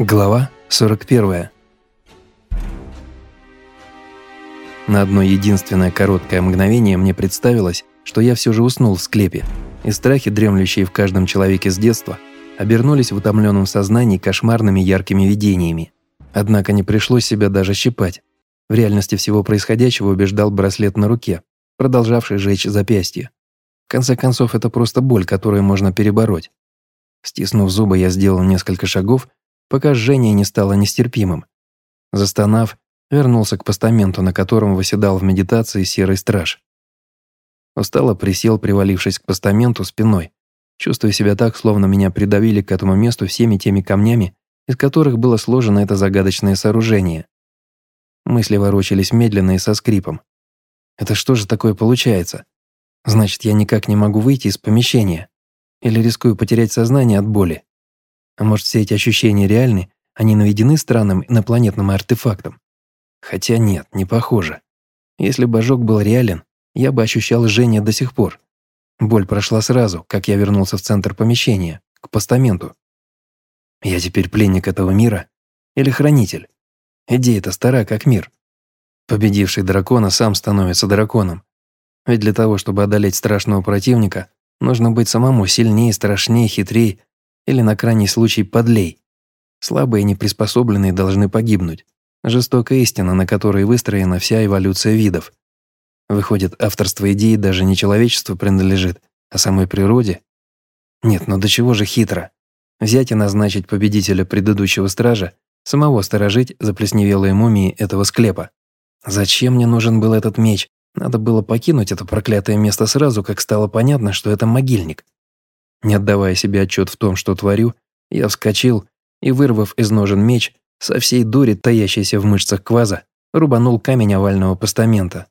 Глава 41. На одно единственное короткое мгновение мне представилось, что я все же уснул в склепе, и страхи, дремлющие в каждом человеке с детства, обернулись в утомленном сознании кошмарными яркими видениями. Однако не пришлось себя даже щипать. В реальности всего происходящего убеждал браслет на руке, продолжавший жечь запястье. В конце концов, это просто боль, которую можно перебороть. Стиснув зубы, я сделал несколько шагов пока жжение не стало нестерпимым. Застонав, вернулся к постаменту, на котором выседал в медитации серый страж. Устало присел, привалившись к постаменту спиной, чувствуя себя так, словно меня придавили к этому месту всеми теми камнями, из которых было сложено это загадочное сооружение. Мысли ворочались медленно и со скрипом. Это что же такое получается? Значит, я никак не могу выйти из помещения? Или рискую потерять сознание от боли? А может, все эти ощущения реальны, они наведены странным инопланетным артефактом? Хотя нет, не похоже. Если бы ожог был реален, я бы ощущал жжение до сих пор. Боль прошла сразу, как я вернулся в центр помещения, к постаменту. Я теперь пленник этого мира? Или хранитель? Идея-то стара, как мир. Победивший дракона сам становится драконом. Ведь для того, чтобы одолеть страшного противника, нужно быть самому сильнее, страшнее, хитрее или на крайний случай подлей. Слабые и неприспособленные должны погибнуть. Жестокая истина, на которой выстроена вся эволюция видов. Выходит, авторство идеи даже не человечеству принадлежит, а самой природе? Нет, но ну до чего же хитро? Взять и назначить победителя предыдущего стража, самого сторожить заплесневелые мумии этого склепа. Зачем мне нужен был этот меч? Надо было покинуть это проклятое место сразу, как стало понятно, что это могильник. Не отдавая себе отчет в том, что творю, я вскочил и, вырвав из ножен меч, со всей дури, таящейся в мышцах кваза, рубанул камень овального постамента.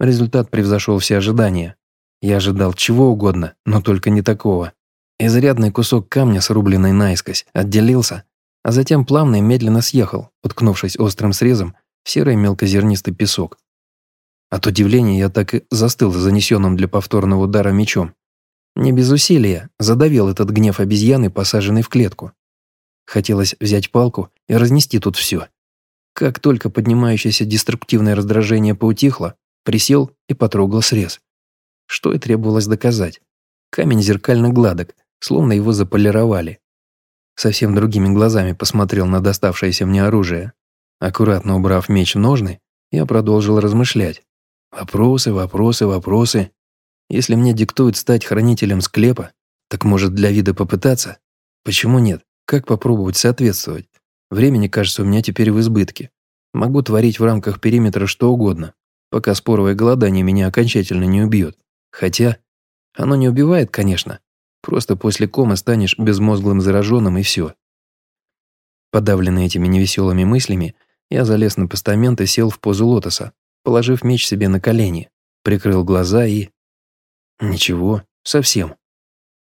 Результат превзошел все ожидания. Я ожидал чего угодно, но только не такого. Изрядный кусок камня, срубленный наискось, отделился, а затем плавно и медленно съехал, уткнувшись острым срезом в серый мелкозернистый песок. От удивления я так и застыл занесенным для повторного удара мечом. Не без усилия задавил этот гнев обезьяны, посаженной в клетку. Хотелось взять палку и разнести тут все. Как только поднимающееся деструктивное раздражение поутихло, присел и потрогал срез. Что и требовалось доказать. Камень зеркально гладок, словно его заполировали. Совсем другими глазами посмотрел на доставшееся мне оружие. Аккуратно убрав меч в ножны, я продолжил размышлять. Вопросы, вопросы, вопросы. Если мне диктуют стать хранителем склепа, так может для вида попытаться? Почему нет? Как попробовать соответствовать? Времени, кажется, у меня теперь в избытке. Могу творить в рамках периметра что угодно, пока споровое голодание меня окончательно не убьет. Хотя, оно не убивает, конечно. Просто после комы станешь безмозглым зараженным и все. Подавленный этими невеселыми мыслями, я залез на постамент и сел в позу лотоса, положив меч себе на колени, прикрыл глаза и... Ничего, совсем.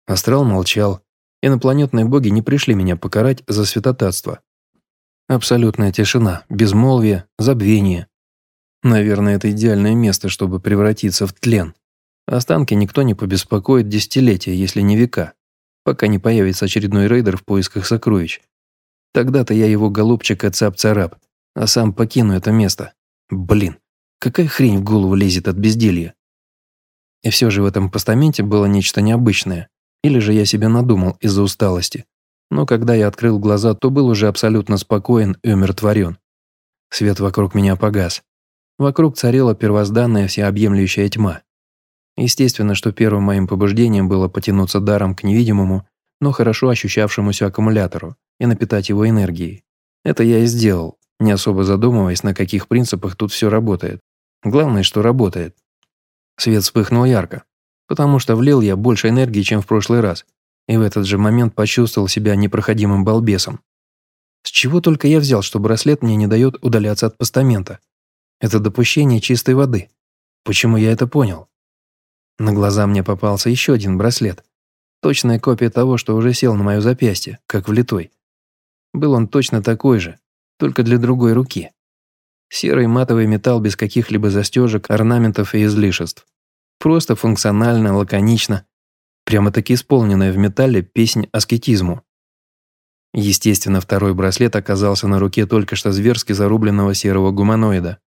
Астрал молчал. Инопланетные боги не пришли меня покарать за святотатство. Абсолютная тишина, безмолвие, забвение. Наверное, это идеальное место, чтобы превратиться в тлен. Останки никто не побеспокоит десятилетия, если не века, пока не появится очередной рейдер в поисках сокровищ. Тогда-то я его голубчик цап-царап, а сам покину это место. Блин, какая хрень в голову лезет от безделья. И все же в этом постаменте было нечто необычное. Или же я себе надумал из-за усталости. Но когда я открыл глаза, то был уже абсолютно спокоен и умиротворен. Свет вокруг меня погас. Вокруг царила первозданная всеобъемлющая тьма. Естественно, что первым моим побуждением было потянуться даром к невидимому, но хорошо ощущавшемуся аккумулятору и напитать его энергией. Это я и сделал, не особо задумываясь, на каких принципах тут все работает. Главное, что работает. Свет вспыхнул ярко, потому что влил я больше энергии, чем в прошлый раз, и в этот же момент почувствовал себя непроходимым балбесом. С чего только я взял, что браслет мне не дает удаляться от постамента? Это допущение чистой воды. Почему я это понял? На глаза мне попался еще один браслет. Точная копия того, что уже сел на мое запястье, как влитой. Был он точно такой же, только для другой руки. Серый матовый металл без каких-либо застежек, орнаментов и излишеств. Просто функционально, лаконично. Прямо-таки исполненная в металле песнь аскетизму. Естественно, второй браслет оказался на руке только что зверски зарубленного серого гуманоида.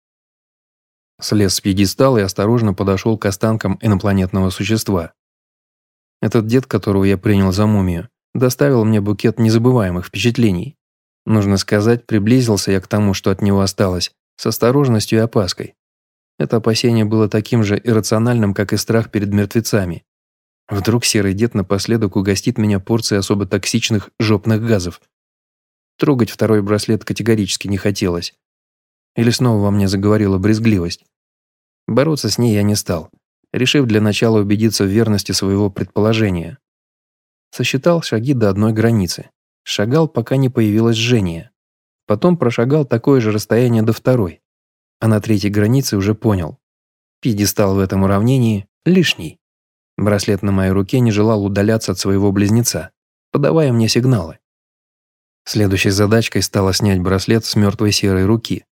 Слез с пьедестала и осторожно подошел к останкам инопланетного существа. Этот дед, которого я принял за мумию, доставил мне букет незабываемых впечатлений. Нужно сказать, приблизился я к тому, что от него осталось, с осторожностью и опаской. Это опасение было таким же иррациональным, как и страх перед мертвецами. Вдруг серый дед напоследок угостит меня порцией особо токсичных жопных газов. Трогать второй браслет категорически не хотелось. Или снова во мне заговорила брезгливость. Бороться с ней я не стал, решив для начала убедиться в верности своего предположения. Сосчитал шаги до одной границы. Шагал, пока не появилось жжение. Потом прошагал такое же расстояние до второй. А на третьей границе уже понял. Пьедестал в этом уравнении лишний. Браслет на моей руке не желал удаляться от своего близнеца, подавая мне сигналы. Следующей задачкой стало снять браслет с мертвой серой руки.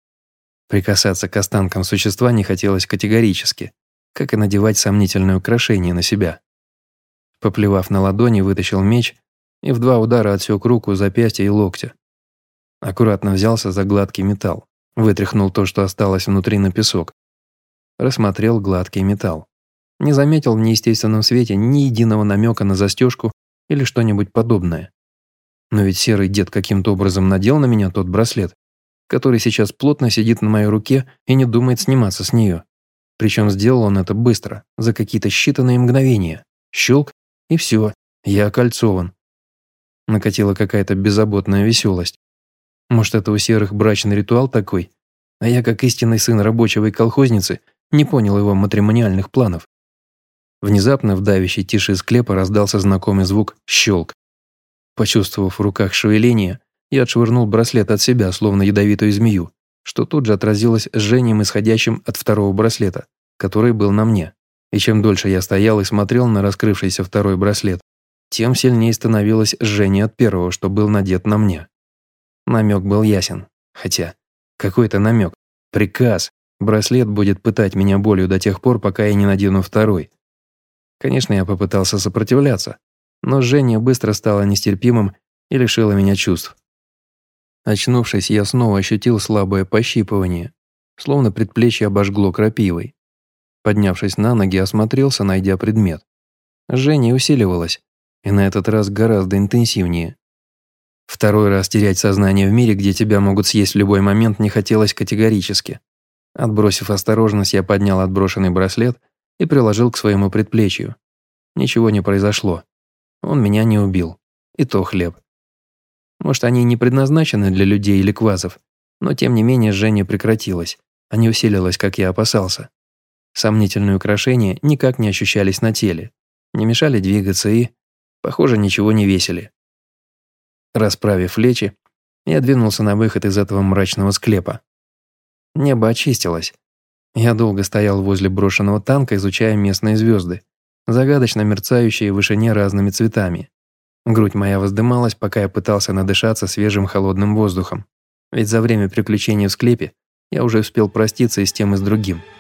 Прикасаться к останкам существа не хотелось категорически, как и надевать сомнительное украшение на себя. Поплевав на ладони, вытащил меч и в два удара отсек руку, запястья и локтя. Аккуратно взялся за гладкий металл, вытряхнул то, что осталось внутри на песок. Рассмотрел гладкий металл. Не заметил в неестественном свете ни единого намека на застежку или что-нибудь подобное. Но ведь серый дед каким-то образом надел на меня тот браслет, который сейчас плотно сидит на моей руке и не думает сниматься с нее. Причем сделал он это быстро, за какие-то считанные мгновения. Щелк, и все, я окольцован. Накатила какая-то беззаботная веселость. Может, это у серых брачный ритуал такой? А я, как истинный сын рабочего колхозницы, не понял его матримониальных планов. Внезапно в давящей тиши склепа раздался знакомый звук «щелк». Почувствовав в руках шевеление, я отшвырнул браслет от себя, словно ядовитую змею, что тут же отразилось жжением, исходящим от второго браслета, который был на мне. И чем дольше я стоял и смотрел на раскрывшийся второй браслет, тем сильнее становилось жжение от первого, что был надет на мне. Намек был ясен. Хотя, какой это намек? Приказ. Браслет будет пытать меня болью до тех пор, пока я не надену второй. Конечно, я попытался сопротивляться, но жжение быстро стало нестерпимым и лишило меня чувств. Очнувшись, я снова ощутил слабое пощипывание, словно предплечье обожгло крапивой. Поднявшись на ноги, осмотрелся, найдя предмет. Жжение усиливалось, и на этот раз гораздо интенсивнее. Второй раз терять сознание в мире, где тебя могут съесть в любой момент, не хотелось категорически. Отбросив осторожность, я поднял отброшенный браслет и приложил к своему предплечью. Ничего не произошло. Он меня не убил. И то хлеб. Может, они не предназначены для людей или квазов, но тем не менее жжение прекратилось, а не усилилось, как я опасался. Сомнительные украшения никак не ощущались на теле, не мешали двигаться и, похоже, ничего не весили. Расправив плечи, я двинулся на выход из этого мрачного склепа. Небо очистилось. Я долго стоял возле брошенного танка, изучая местные звезды, загадочно мерцающие в вышине разными цветами. Грудь моя воздымалась, пока я пытался надышаться свежим холодным воздухом. Ведь за время приключений в склепе я уже успел проститься и с тем, и с другим –